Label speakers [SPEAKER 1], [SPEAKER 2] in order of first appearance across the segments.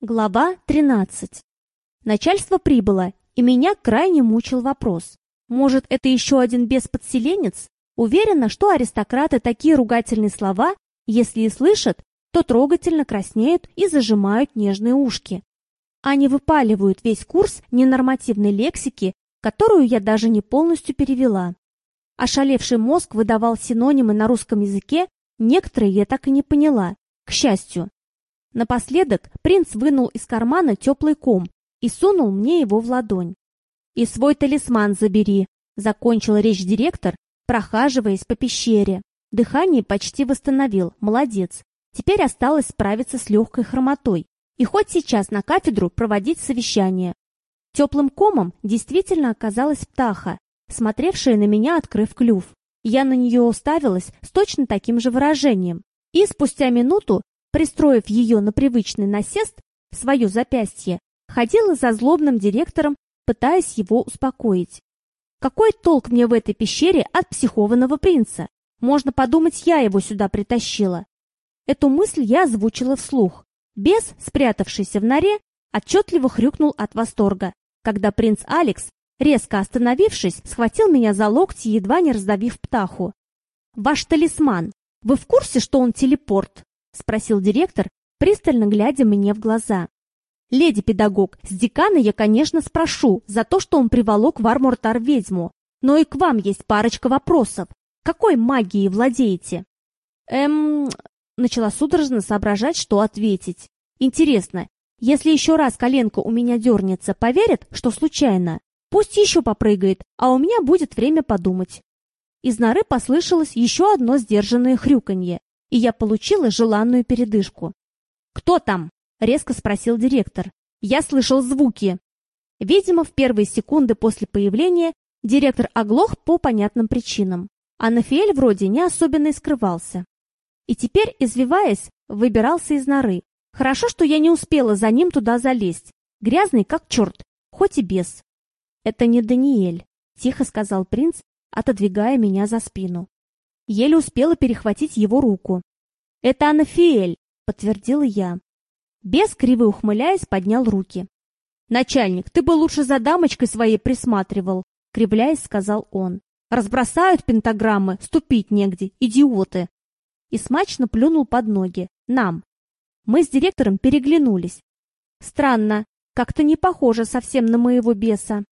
[SPEAKER 1] Глава 13. Начальство прибыло, и меня крайне мучил вопрос. Может, это еще один бесподселенец? Уверена, что аристократы такие ругательные слова, если и слышат, то трогательно краснеют и зажимают нежные ушки. Они выпаливают весь курс ненормативной лексики, которую я даже не полностью перевела. Ошалевший мозг выдавал синонимы на русском языке, некоторые я так и не поняла, к счастью. Напоследок принц вынул из кармана теплый ком и сунул мне его в ладонь. «И свой талисман забери», — закончил речь директор, прохаживаясь по пещере. Дыхание почти восстановил, молодец. Теперь осталось справиться с легкой хромотой и хоть сейчас на кафедру проводить совещание. Теплым комом действительно оказалась птаха, смотревшая на меня, открыв клюв. Я на нее уставилась с точно таким же выражением. И спустя минуту пристроив ее на привычный насест, свое запястье, ходила за злобным директором, пытаясь его успокоить. Какой толк мне в этой пещере от психованного принца? Можно подумать, я его сюда притащила. Эту мысль я озвучила вслух. Бес, спрятавшийся в норе, отчетливо хрюкнул от восторга, когда принц Алекс, резко остановившись, схватил меня за локти, едва не раздавив птаху. «Ваш талисман. Вы в курсе, что он телепорт?» — спросил директор, пристально глядя мне в глаза. «Леди-педагог, с декана я, конечно, спрошу за то, что он приволок в Армортар ведьму, но и к вам есть парочка вопросов. Какой магией владеете?» «Эм...» — начала судорожно соображать, что ответить. «Интересно, если еще раз коленка у меня дернется, поверят, что случайно? Пусть еще попрыгает, а у меня будет время подумать». Из норы послышалось еще одно сдержанное хрюканье и я получила желанную передышку. «Кто там?» — резко спросил директор. «Я слышал звуки». Видимо, в первые секунды после появления директор оглох по понятным причинам, а Нафиэль вроде не особенно и скрывался. И теперь, извиваясь, выбирался из норы. Хорошо, что я не успела за ним туда залезть. Грязный, как черт, хоть и без. «Это не Даниэль», — тихо сказал принц, отодвигая меня за спину. Еле успела перехватить его руку. «Это Анафиэль», — подтвердила я. Бес, криво ухмыляясь, поднял руки. «Начальник, ты бы лучше за дамочкой своей присматривал», — кривляясь, сказал он. «Разбросают пентаграммы, ступить негде, идиоты!» И смачно плюнул под ноги. Нам. Мы с директором переглянулись. Странно, как-то не похоже совсем на моего беса.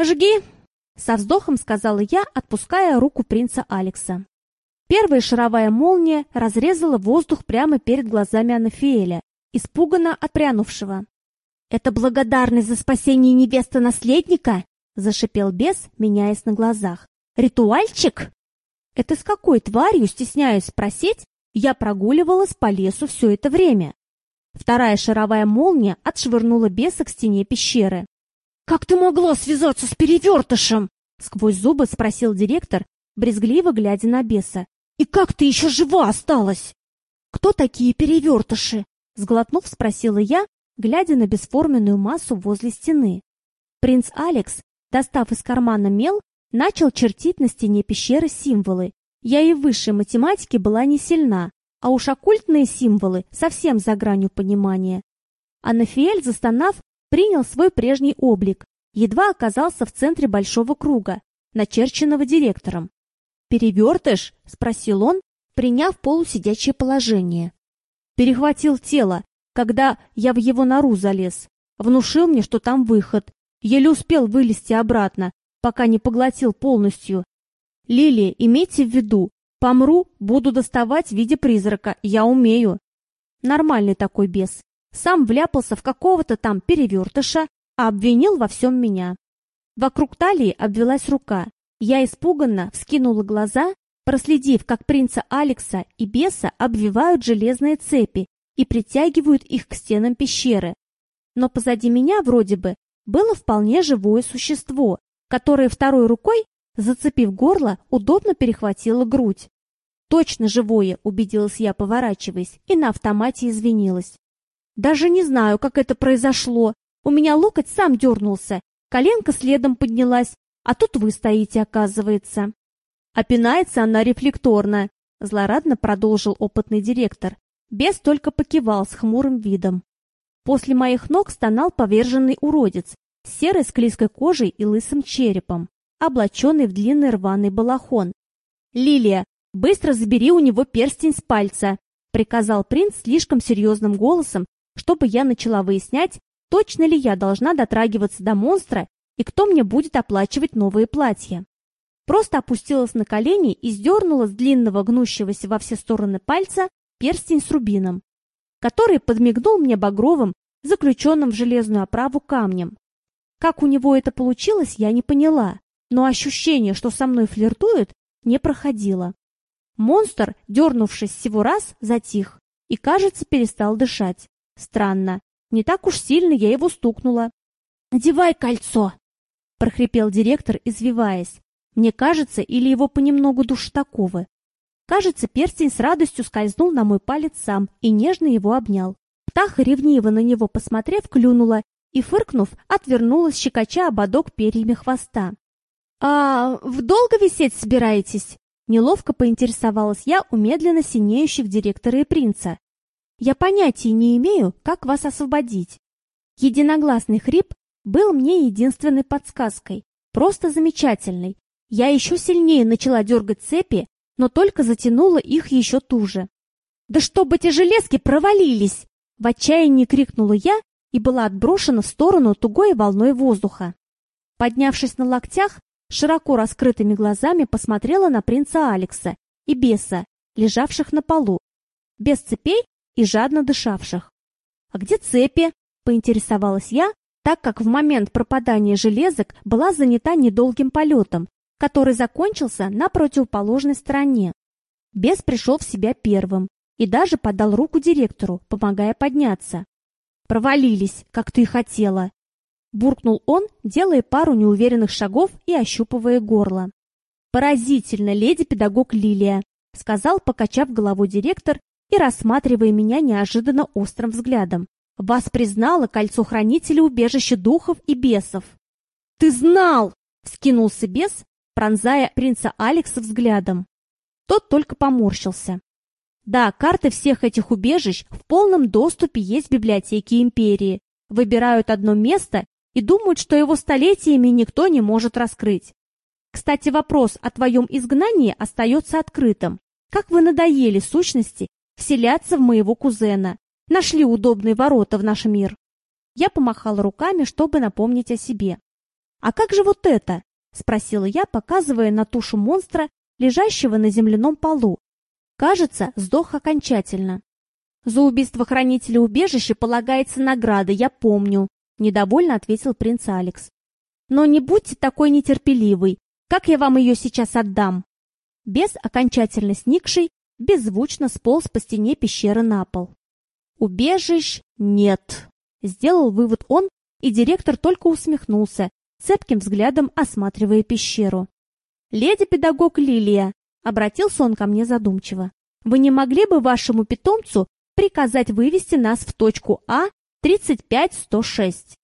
[SPEAKER 1] «Жги!» — со вздохом сказала я, отпуская руку принца Алекса. Первая шаровая молния разрезала воздух прямо перед глазами Анафиэля, испуганно отпрянувшего. «Это благодарность за спасение невесты-наследника?» — зашипел бес, меняясь на глазах. «Ритуальчик?» «Это с какой тварью, стесняюсь спросить, я прогуливалась по лесу все это время?» Вторая шаровая молния отшвырнула беса к стене пещеры. «Как ты могла связаться с перевертышем?» — сквозь зубы спросил директор, брезгливо глядя на беса. И как ты еще жива осталась? Кто такие перевертыши? Сглотнув, спросила я, глядя на бесформенную массу возле стены. Принц Алекс, достав из кармана мел, начал чертить на стене пещеры символы. Я и в высшей математике была не сильна, а уж оккультные символы совсем за гранью понимания. Анафиэль, застонав, принял свой прежний облик, едва оказался в центре большого круга, начерченного директором. «Перевертыш?» — спросил он, приняв полусидячее положение. Перехватил тело, когда я в его нору залез. Внушил мне, что там выход. Еле успел вылезти обратно, пока не поглотил полностью. Лилия, имейте в виду, помру, буду доставать в виде призрака, я умею. Нормальный такой бес. Сам вляпался в какого-то там перевертыша, а обвинил во всем меня. Вокруг талии обвелась рука. Я испуганно вскинула глаза, проследив, как принца Алекса и беса обвивают железные цепи и притягивают их к стенам пещеры. Но позади меня вроде бы было вполне живое существо, которое второй рукой, зацепив горло, удобно перехватило грудь. Точно живое, убедилась я, поворачиваясь, и на автомате извинилась. Даже не знаю, как это произошло. У меня локоть сам дернулся, коленка следом поднялась, а тут вы стоите, оказывается. Опинается она рефлекторно, злорадно продолжил опытный директор. Бес только покивал с хмурым видом. После моих ног стонал поверженный уродец с серой склизкой кожей и лысым черепом, облаченный в длинный рваный балахон. «Лилия, быстро забери у него перстень с пальца!» — приказал принц слишком серьезным голосом, чтобы я начала выяснять, точно ли я должна дотрагиваться до монстра и кто мне будет оплачивать новые платья. Просто опустилась на колени и сдернула с длинного гнущегося во все стороны пальца перстень с рубином, который подмигнул мне багровым, заключенным в железную оправу камнем. Как у него это получилось, я не поняла, но ощущение, что со мной флиртует, не проходило. Монстр, дернувшись всего раз, затих и, кажется, перестал дышать. Странно, не так уж сильно я его стукнула. «Надевай кольцо!» — прохрипел директор, извиваясь. Мне кажется, или его понемногу душитаковы. Кажется, перстень с радостью скользнул на мой палец сам и нежно его обнял. Птаха, ревниво на него посмотрев, клюнула и, фыркнув, отвернулась, щекоча ободок перьями хвоста. «А в долго висеть собираетесь?» Неловко поинтересовалась я у медленно синеющих директора и принца. «Я понятия не имею, как вас освободить». Единогласный хрип был мне единственной подсказкой, просто замечательной, я еще сильнее начала дергать цепи, но только затянула их еще туже. «Да чтобы эти железки провалились!» В отчаянии крикнула я и была отброшена в сторону тугой волной воздуха. Поднявшись на локтях, широко раскрытыми глазами посмотрела на принца Алекса и беса, лежавших на полу, без цепей и жадно дышавших. «А где цепи?» — поинтересовалась я, так как в момент пропадания железок была занята недолгим полетом который закончился на противоположной стороне. Бес пришел в себя первым и даже подал руку директору, помогая подняться. «Провалились, как ты хотела!» Буркнул он, делая пару неуверенных шагов и ощупывая горло. «Поразительно, леди-педагог Лилия!» сказал, покачав головой директор и рассматривая меня неожиданно острым взглядом. «Вас признало кольцо хранителя убежища духов и бесов!» «Ты знал!» — вскинулся бес, пронзая принца Алекса взглядом. Тот только поморщился. Да, карты всех этих убежищ в полном доступе есть в библиотеке Империи. Выбирают одно место и думают, что его столетиями никто не может раскрыть. Кстати, вопрос о твоем изгнании остается открытым. Как вы надоели сущности вселяться в моего кузена. Нашли удобные ворота в наш мир. Я помахала руками, чтобы напомнить о себе. А как же вот это? — спросила я, показывая на тушу монстра, лежащего на земляном полу. Кажется, сдох окончательно. «За убийство хранителя убежища полагается награда, я помню», — недовольно ответил принц Алекс. «Но не будьте такой нетерпеливой. Как я вам ее сейчас отдам?» Бес, окончательно сникший, беззвучно сполз по стене пещеры на пол. «Убежищ нет», — сделал вывод он, и директор только усмехнулся, цепким взглядом осматривая пещеру. «Леди-педагог Лилия», — обратился он ко мне задумчиво, «вы не могли бы вашему питомцу приказать вывести нас в точку А 35106?»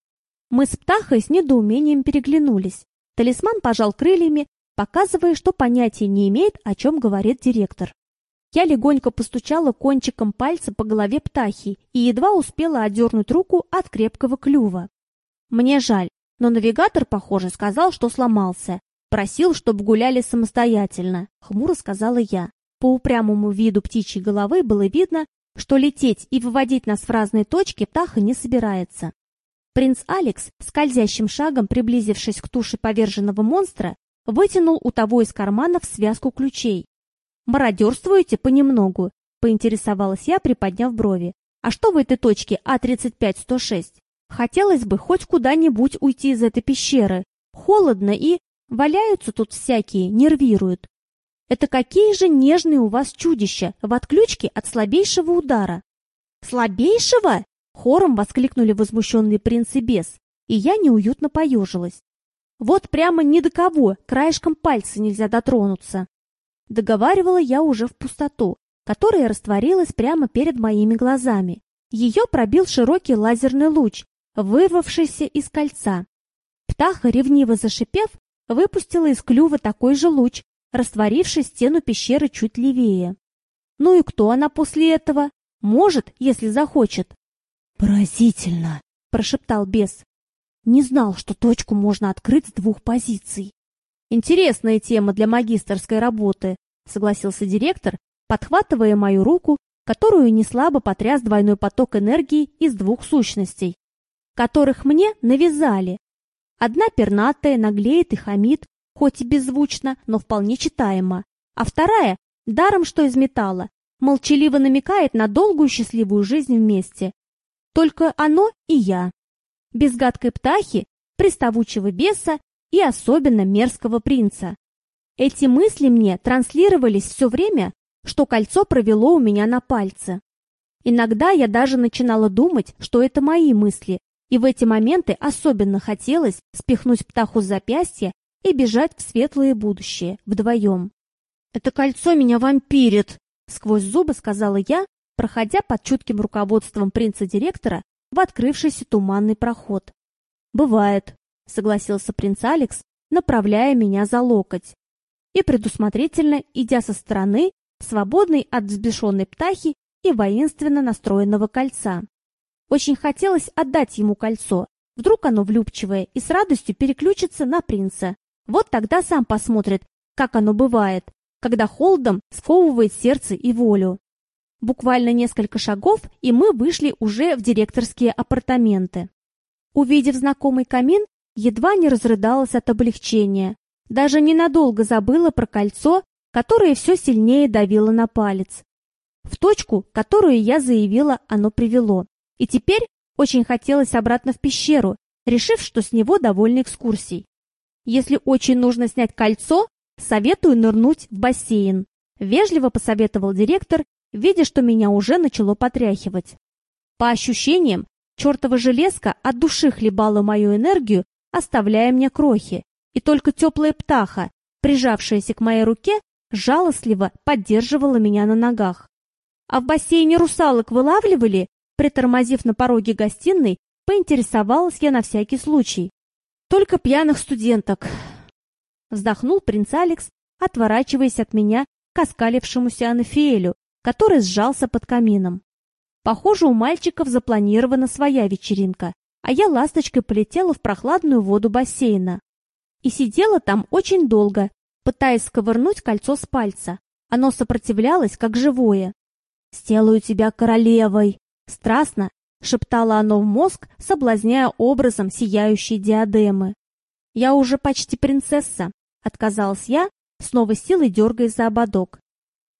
[SPEAKER 1] Мы с Птахой с недоумением переглянулись. Талисман пожал крыльями, показывая, что понятия не имеет, о чем говорит директор. Я легонько постучала кончиком пальца по голове Птахи и едва успела отдернуть руку от крепкого клюва. Мне жаль, но навигатор, похоже, сказал, что сломался. Просил, чтобы гуляли самостоятельно, хмуро сказала я. По упрямому виду птичьей головы было видно, что лететь и выводить нас в разные точки птаха не собирается. Принц Алекс, скользящим шагом приблизившись к туше поверженного монстра, вытянул у того из карманов связку ключей. «Мародерствуете понемногу?» — поинтересовалась я, приподняв брови. «А что в этой точке А-35-106?» Хотелось бы хоть куда-нибудь уйти из этой пещеры. Холодно и... Валяются тут всякие, нервируют. Это какие же нежные у вас чудища в отключке от слабейшего удара. Слабейшего? Хором воскликнули возмущенные принц и бес, и я неуютно поежилась. Вот прямо ни до кого, краешком пальца нельзя дотронуться. Договаривала я уже в пустоту, которая растворилась прямо перед моими глазами. Ее пробил широкий лазерный луч, вырвавшийся из кольца. Птаха, ревниво зашипев, выпустила из клюва такой же луч, растворивший стену пещеры чуть левее. Ну и кто она после этого? Может, если захочет. «Поразительно!» — прошептал бес. «Не знал, что точку можно открыть с двух позиций». «Интересная тема для магистрской работы», — согласился директор, подхватывая мою руку, которую неслабо потряс двойной поток энергии из двух сущностей, которых мне навязали. Одна пернатая наглеет и хамит, хоть и беззвучно, но вполне читаемо, а вторая, даром что из металла, молчаливо намекает на долгую счастливую жизнь вместе. Только оно и я. Без гадкой птахи, приставучего беса и особенно мерзкого принца. Эти мысли мне транслировались все время, что кольцо провело у меня на пальце. Иногда я даже начинала думать, что это мои мысли, и в эти моменты особенно хотелось спихнуть птаху с запястья и бежать в светлое будущее вдвоем. «Это кольцо меня вампирит!» — сквозь зубы сказала я, проходя под чутким руководством принца-директора в открывшийся туманный проход. «Бывает», — согласился принц Алекс, направляя меня за локоть. И предусмотрительно, идя со стороны, свободной от взбешенной птахи и воинственно настроенного кольца. Очень хотелось отдать ему кольцо, вдруг оно влюбчивое и с радостью переключится на принца. Вот тогда сам посмотрит, как оно бывает, когда холодом сковывает сердце и волю. Буквально несколько шагов, и мы вышли уже в директорские апартаменты. Увидев знакомый камин, едва не разрыдалась от облегчения. Даже ненадолго забыла про кольцо, которое все сильнее давило на палец. В точку, которую я заявила, оно привело. И теперь очень хотелось обратно в пещеру, решив, что с него довольны экскурсией. Если очень нужно снять кольцо, советую нырнуть в бассейн. Вежливо посоветовал директор, видя, что меня уже начало потряхивать. По ощущениям, чертова железка от души хлебала мою энергию, оставляя мне крохи, и только теплая птаха, прижавшаяся к моей руке, жалостливо поддерживала меня на ногах. А в бассейне русалок вылавливали, притормозив на пороге гостиной, поинтересовалась я на всякий случай. Только пьяных студенток. Вздохнул принц Алекс, отворачиваясь от меня к оскалившемуся Анафиэлю, который сжался под камином. Похоже, у мальчиков запланирована своя вечеринка, а я ласточкой полетела в прохладную воду бассейна. И сидела там очень долго, пытаясь сковырнуть кольцо с пальца. Оно сопротивлялось, как живое. «Сделаю тебя королевой!» Страстно шептало оно в мозг, соблазняя образом сияющей диадемы. «Я уже почти принцесса», — отказалась я, снова силой дергаясь за ободок.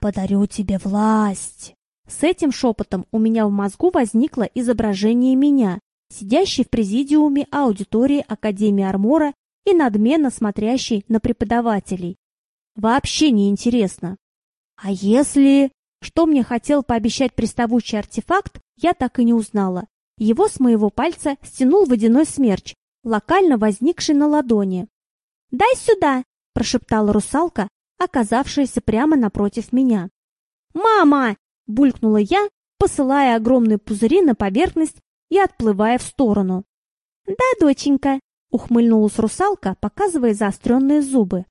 [SPEAKER 1] «Подарю тебе власть!» С этим шепотом у меня в мозгу возникло изображение меня, сидящей в президиуме аудитории Академии Армора и надменно смотрящей на преподавателей. Вообще не интересно. А если... Что мне хотел пообещать приставучий артефакт, я так и не узнала. Его с моего пальца стянул водяной смерч, локально возникший на ладони. «Дай сюда!» – прошептала русалка, оказавшаяся прямо напротив меня. «Мама!» – булькнула я, посылая огромные пузыри на поверхность и отплывая в сторону. «Да, доченька!» – ухмыльнулась русалка, показывая заостренные зубы.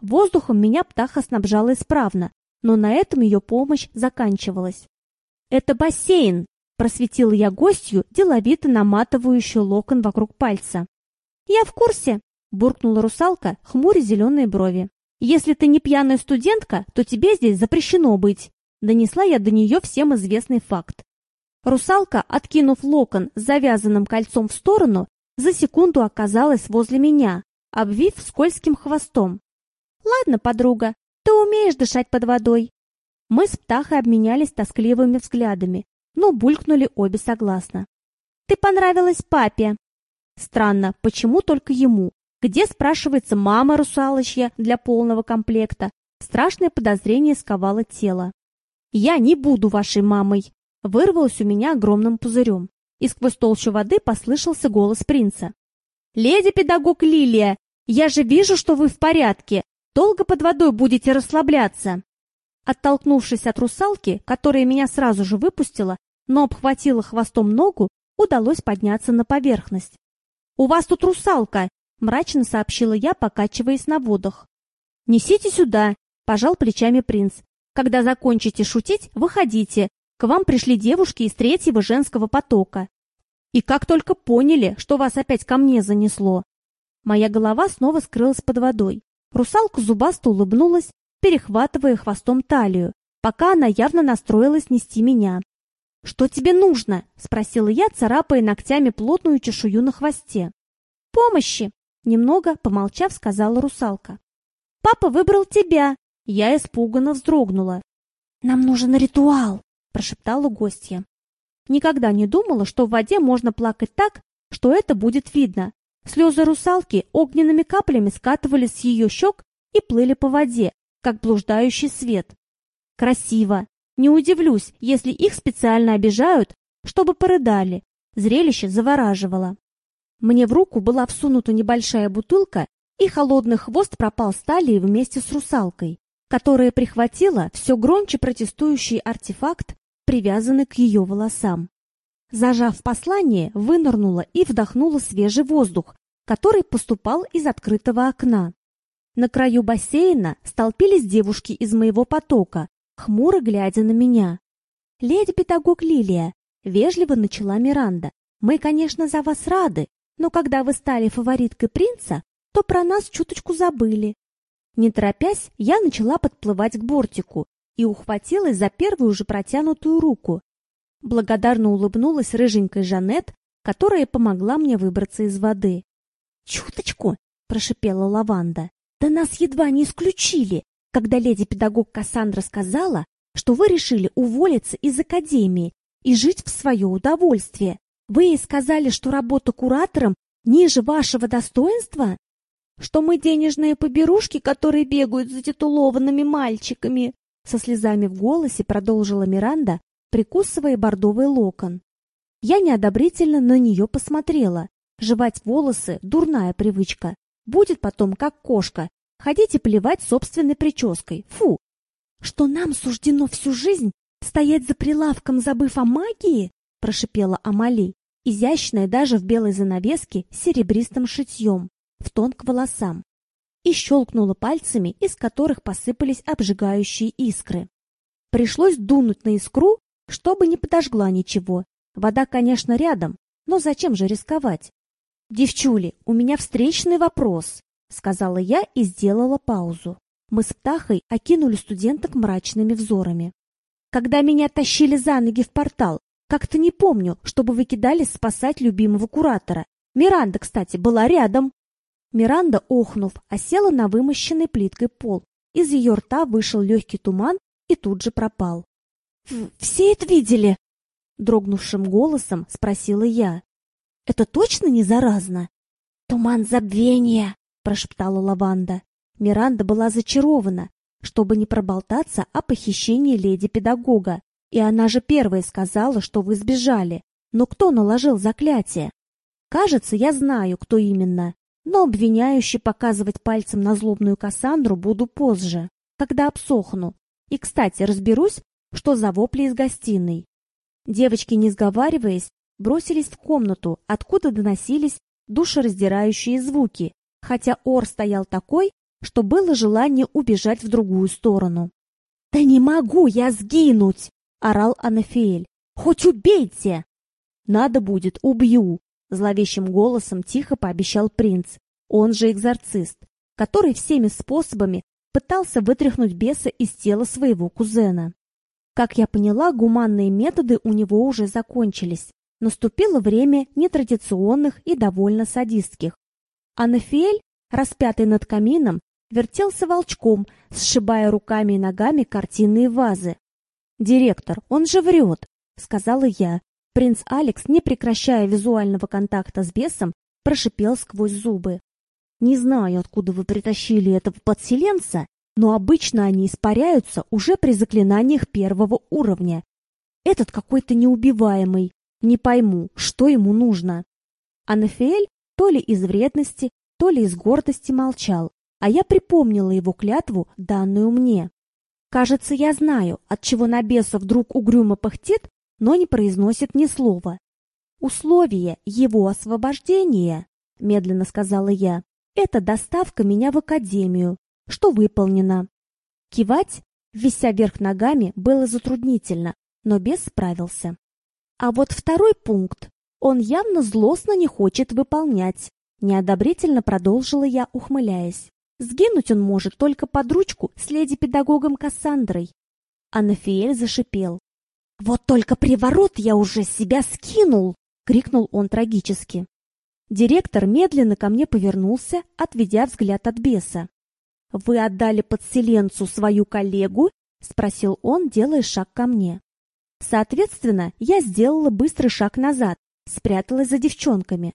[SPEAKER 1] Воздухом меня птаха снабжала исправно, но на этом ее помощь заканчивалась. «Это бассейн!» – просветила я гостью, деловито наматывающую локон вокруг пальца. «Я в курсе!» – буркнула русалка, хмуря зеленые брови. «Если ты не пьяная студентка, то тебе здесь запрещено быть!» Донесла я до нее всем известный факт. Русалка, откинув локон с завязанным кольцом в сторону, за секунду оказалась возле меня, обвив скользким хвостом. «Ладно, подруга, ты умеешь дышать под водой. Мы с Птахой обменялись тоскливыми взглядами, но булькнули обе согласно. Ты понравилась папе. Странно, почему только ему? Где, спрашивается, мама русалочья для полного комплекта? Страшное подозрение сковало тело. «Я не буду вашей мамой!» Вырвалось у меня огромным пузырем, и сквозь толщу воды послышался голос принца. «Леди-педагог Лилия, я же вижу, что вы в порядке. Долго под водой будете расслабляться?» Оттолкнувшись от русалки, которая меня сразу же выпустила, но обхватила хвостом ногу, удалось подняться на поверхность. «У вас тут русалка!» — мрачно сообщила я, покачиваясь на водах. «Несите сюда!» — пожал плечами принц. «Когда закончите шутить, выходите. К вам пришли девушки из третьего женского потока. И как только поняли, что вас опять ко мне занесло. Моя голова снова скрылась под водой. Русалка зубасто улыбнулась, перехватывая хвостом талию, пока она явно настроилась нести меня. «Что тебе нужно?» — спросила я, царапая ногтями плотную чешую на хвосте. «Помощи!» — немного, помолчав, сказала русалка. «Папа выбрал тебя!» Я испуганно вздрогнула. «Нам нужен ритуал!» — прошептала гостья. Никогда не думала, что в воде можно плакать так, что это будет видно. Слезы русалки огненными каплями скатывались с ее щек и плыли по воде, как блуждающий свет. Красиво. Не удивлюсь, если их специально обижают, чтобы порыдали. Зрелище завораживало. Мне в руку была всунута небольшая бутылка, и холодный хвост пропал с талии вместе с русалкой, которая прихватила все громче протестующий артефакт, привязанный к ее волосам. Зажав послание, вынырнула и вдохнула свежий воздух, который поступал из открытого окна. На краю бассейна столпились девушки из моего потока, хмуро глядя на меня. «Леди-педагог Лилия», — вежливо начала Миранда, — «мы, конечно, за вас рады, но когда вы стали фавориткой принца, то про нас чуточку забыли». Не торопясь, я начала подплывать к бортику и ухватилась за первую же протянутую руку. Благодарно улыбнулась рыженькой Жанет, которая помогла мне выбраться из воды. «Чуточку!» — прошипела Лаванда. «Да нас едва не исключили, когда леди-педагог Кассандра сказала, что вы решили уволиться из академии и жить в свое удовольствие. Вы ей сказали, что работа куратором ниже вашего достоинства? Что мы денежные поберушки, которые бегают за титулованными мальчиками?» Со слезами в голосе продолжила Миранда, прикусывая бордовый локон. Я неодобрительно на нее посмотрела. Жевать волосы – дурная привычка. Будет потом, как кошка, ходить и плевать собственной прической. Фу! Что нам суждено всю жизнь стоять за прилавком, забыв о магии? Прошипела Амали, изящная даже в белой занавеске с серебристым шитьем, в тон к волосам и щелкнула пальцами, из которых посыпались обжигающие искры. Пришлось дунуть на искру, чтобы не подожгла ничего. Вода, конечно, рядом, но зачем же рисковать? «Девчули, у меня встречный вопрос», — сказала я и сделала паузу. Мы с Птахой окинули студенток мрачными взорами. Когда меня тащили за ноги в портал, как-то не помню, чтобы вы кидались спасать любимого куратора. Миранда, кстати, была рядом. Миранда, охнув, осела на вымощенный плиткой пол. Из ее рта вышел легкий туман и тут же пропал. «Все это видели?» Дрогнувшим голосом спросила я. «Это точно не заразно?» «Туман забвения!» прошептала Лаванда. Миранда была зачарована, чтобы не проболтаться о похищении леди-педагога. И она же первая сказала, что вы сбежали. Но кто наложил заклятие? Кажется, я знаю, кто именно но обвиняюще показывать пальцем на злобную Кассандру буду позже, когда обсохну. И, кстати, разберусь, что за вопли из гостиной. Девочки, не сговариваясь, бросились в комнату, откуда доносились душераздирающие звуки, хотя ор стоял такой, что было желание убежать в другую сторону. «Да не могу я сгинуть!» — орал Анафиэль. «Хоть убейте!» «Надо будет, убью!» Зловещим голосом тихо пообещал принц, он же экзорцист, который всеми способами пытался вытряхнуть беса из тела своего кузена. Как я поняла, гуманные методы у него уже закончились. Наступило время нетрадиционных и довольно садистских. Анафиэль, распятый над камином, вертелся волчком, сшибая руками и ногами картинные вазы. «Директор, он же врет», — сказала я, Принц Алекс, не прекращая визуального контакта с бесом, прошипел сквозь зубы. «Не знаю, откуда вы притащили этого подселенца, но обычно они испаряются уже при заклинаниях первого уровня. Этот какой-то неубиваемый. Не пойму, что ему нужно». Анафиэль то ли из вредности, то ли из гордости молчал, а я припомнила его клятву, данную мне. Кажется, я знаю, от чего на беса вдруг угрюмо пыхтит но не произносит ни слова. «Условие его освобождения», — медленно сказала я, — «это доставка меня в академию, что выполнено». Кивать, вися вверх ногами, было затруднительно, но без справился. А вот второй пункт, он явно злостно не хочет выполнять. Неодобрительно продолжила я, ухмыляясь. Сгинуть он может только под ручку с леди-педагогом Кассандрой. Анафиэль зашипел. «Вот только приворот я уже себя скинул!» — крикнул он трагически. Директор медленно ко мне повернулся, отведя взгляд от беса. «Вы отдали подселенцу свою коллегу?» — спросил он, делая шаг ко мне. Соответственно, я сделала быстрый шаг назад, спряталась за девчонками.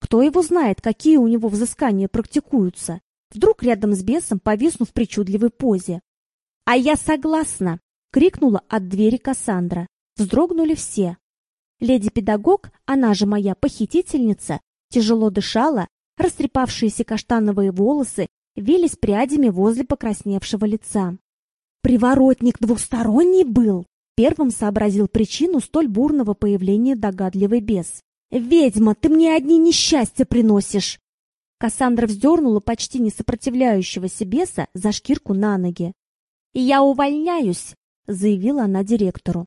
[SPEAKER 1] Кто его знает, какие у него взыскания практикуются? Вдруг рядом с бесом повисну в причудливой позе. «А я согласна!» — крикнула от двери Кассандра. Вздрогнули все. Леди-педагог, она же моя похитительница, тяжело дышала, растрепавшиеся каштановые волосы вились прядями возле покрасневшего лица. «Приворотник двухсторонний был!» Первым сообразил причину столь бурного появления догадливый бес. «Ведьма, ты мне одни несчастья приносишь!» Кассандра вздернула почти не сопротивляющегося беса за шкирку на ноги. «Я увольняюсь!» — заявила она директору.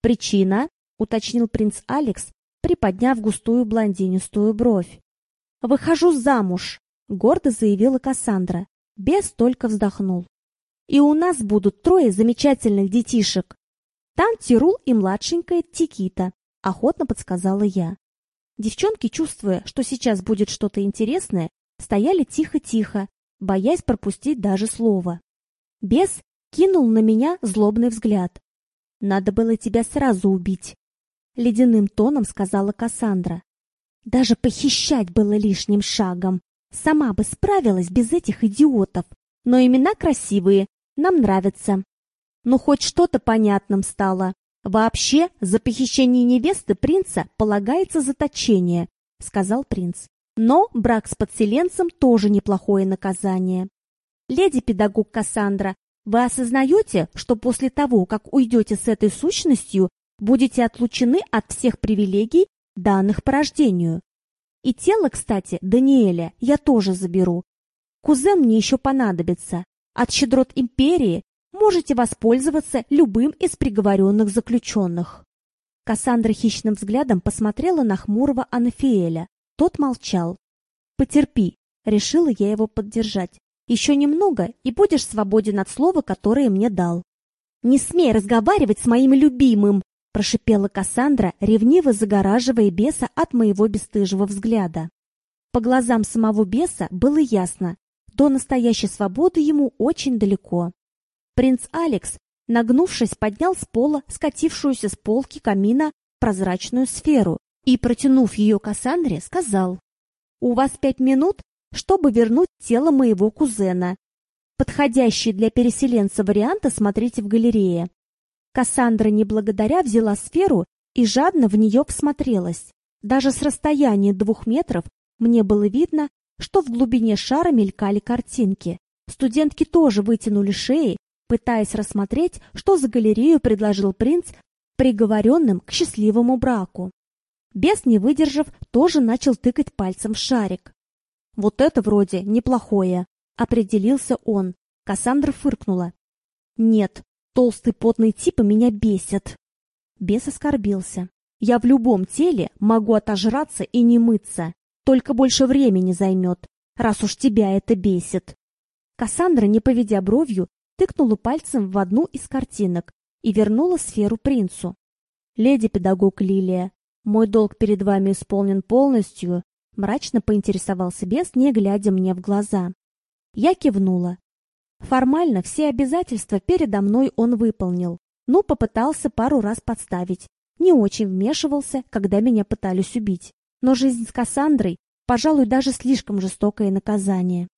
[SPEAKER 1] «Причина?» — уточнил принц Алекс, приподняв густую блондинистую бровь. «Выхожу замуж!» — гордо заявила Кассандра. Бес только вздохнул. «И у нас будут трое замечательных детишек!» Там Тирул и младшенькая Тикита, охотно подсказала я. Девчонки, чувствуя, что сейчас будет что-то интересное, стояли тихо-тихо, боясь пропустить даже слово. Бес кинул на меня злобный взгляд. «Надо было тебя сразу убить», — ледяным тоном сказала Кассандра. «Даже похищать было лишним шагом. Сама бы справилась без этих идиотов. Но имена красивые, нам нравятся. Ну, хоть что-то понятным стало. Вообще, за похищение невесты принца полагается заточение, сказал принц. Но брак с подселенцем тоже неплохое наказание. Леди-педагог Кассандра, вы осознаете, что после того, как уйдете с этой сущностью, будете отлучены от всех привилегий, данных по рождению? И тело, кстати, Даниэля я тоже заберу. Кузен мне еще понадобится. От щедрот империи можете воспользоваться любым из приговоренных заключенных. Кассандра хищным взглядом посмотрела на хмурого Анафиэля. Тот молчал. «Потерпи», — решила я его поддержать. «Еще немного, и будешь свободен от слова, которое мне дал». «Не смей разговаривать с моим любимым!» — прошипела Кассандра, ревниво загораживая беса от моего бесстыжего взгляда. По глазам самого беса было ясно, до настоящей свободы ему очень далеко. Принц Алекс, нагнувшись, поднял с пола скатившуюся с полки камина прозрачную сферу и, протянув ее Кассандре, сказал, «У вас пять минут, чтобы вернуть тело моего кузена. Подходящий для переселенца варианты смотрите в галерее». Кассандра, не благодаря, взяла сферу и жадно в нее всмотрелась. Даже с расстояния двух метров мне было видно, что в глубине шара мелькали картинки. Студентки тоже вытянули шеи пытаясь рассмотреть, что за галерею предложил принц приговоренным к счастливому браку. Бес, не выдержав, тоже начал тыкать пальцем в шарик. «Вот это вроде неплохое», — определился он. Кассандра фыркнула. «Нет, толстый потный типы меня бесят». Бес оскорбился. «Я в любом теле могу отожраться и не мыться, только больше времени займет, раз уж тебя это бесит». Кассандра, не поведя бровью, тыкнула пальцем в одну из картинок и вернула сферу принцу. «Леди-педагог Лилия, мой долг перед вами исполнен полностью», мрачно поинтересовался бес, не глядя мне в глаза. Я кивнула. Формально все обязательства передо мной он выполнил, но попытался пару раз подставить. Не очень вмешивался, когда меня пытались убить. Но жизнь с Кассандрой, пожалуй, даже слишком жестокое наказание.